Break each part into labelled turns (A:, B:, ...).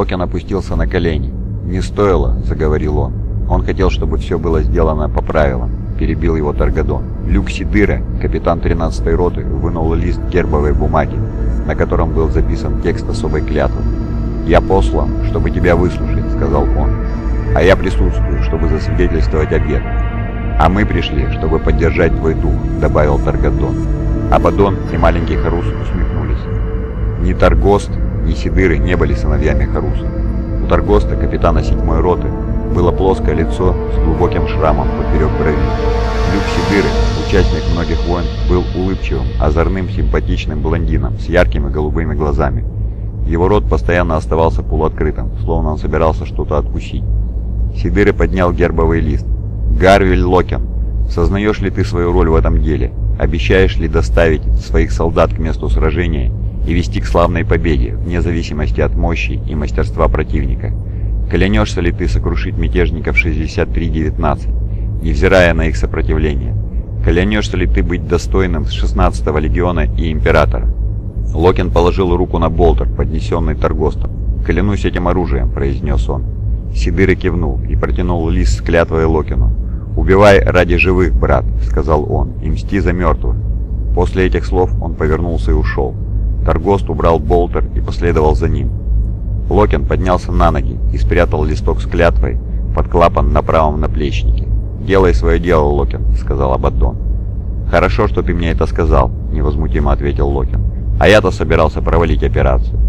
A: Локин опустился на колени. «Не стоило», — заговорил он. Он хотел, чтобы все было сделано по правилам. Перебил его Таргадон. Люк Сидыра, капитан 13-й роты, вынул лист гербовой бумаги, на котором был записан текст особой клятвы. «Я послан, чтобы тебя выслушать», — сказал он. «А я присутствую, чтобы засвидетельствовать обед. А мы пришли, чтобы поддержать твой дух», — добавил Таргадон. Абадон и маленький Харус усмехнулись. Ни Таргост, ни Сидыры не были сыновьями Харуса. У Таргоста, капитана седьмой роты, было плоское лицо с глубоким шрамом поперек брови. Люк Сидыры, участник многих войн, был улыбчивым, озорным, симпатичным блондином с яркими голубыми глазами. Его рот постоянно оставался полуоткрытым, словно он собирался что-то откусить. Сидыры поднял гербовый лист. «Гарвиль Локен, сознаешь ли ты свою роль в этом деле? Обещаешь ли доставить своих солдат к месту сражения и вести к славной победе, вне зависимости от мощи и мастерства противника? Клянешься ли ты сокрушить мятежников 6319, невзирая на их сопротивление? Клянешься ли ты быть достойным 16-го легиона и императора? Локин положил руку на болтер, поднесенный торгостом. «Клянусь этим оружием», — произнес он. Сидыры кивнул и протянул лист с клятвой Локину. «Убивай ради живых, брат», — сказал он, — «и мсти за мертвых». После этих слов он повернулся и ушел. Торгост убрал болтер и последовал за ним. Локин поднялся на ноги и спрятал листок с клятвой под клапан на правом наплечнике. «Делай свое дело, Локин», — сказал Абаддон. «Хорошо, что ты мне это сказал», — невозмутимо ответил Локин. «А я-то собирался провалить операцию».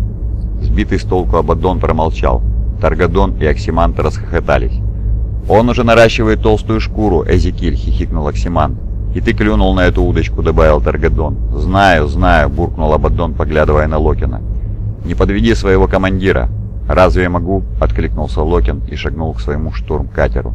A: Сбитый с толку Абаддон промолчал. Таргадон и Оксимант расхохотались. «Он уже наращивает толстую шкуру, Эзекиль», — хихикнул Оксимант. «И ты клюнул на эту удочку», — добавил Таргадон. «Знаю, знаю», — буркнул Абаддон, поглядывая на Локина. «Не подведи своего командира». «Разве я могу?» — откликнулся Локин и шагнул к своему штурм-катеру.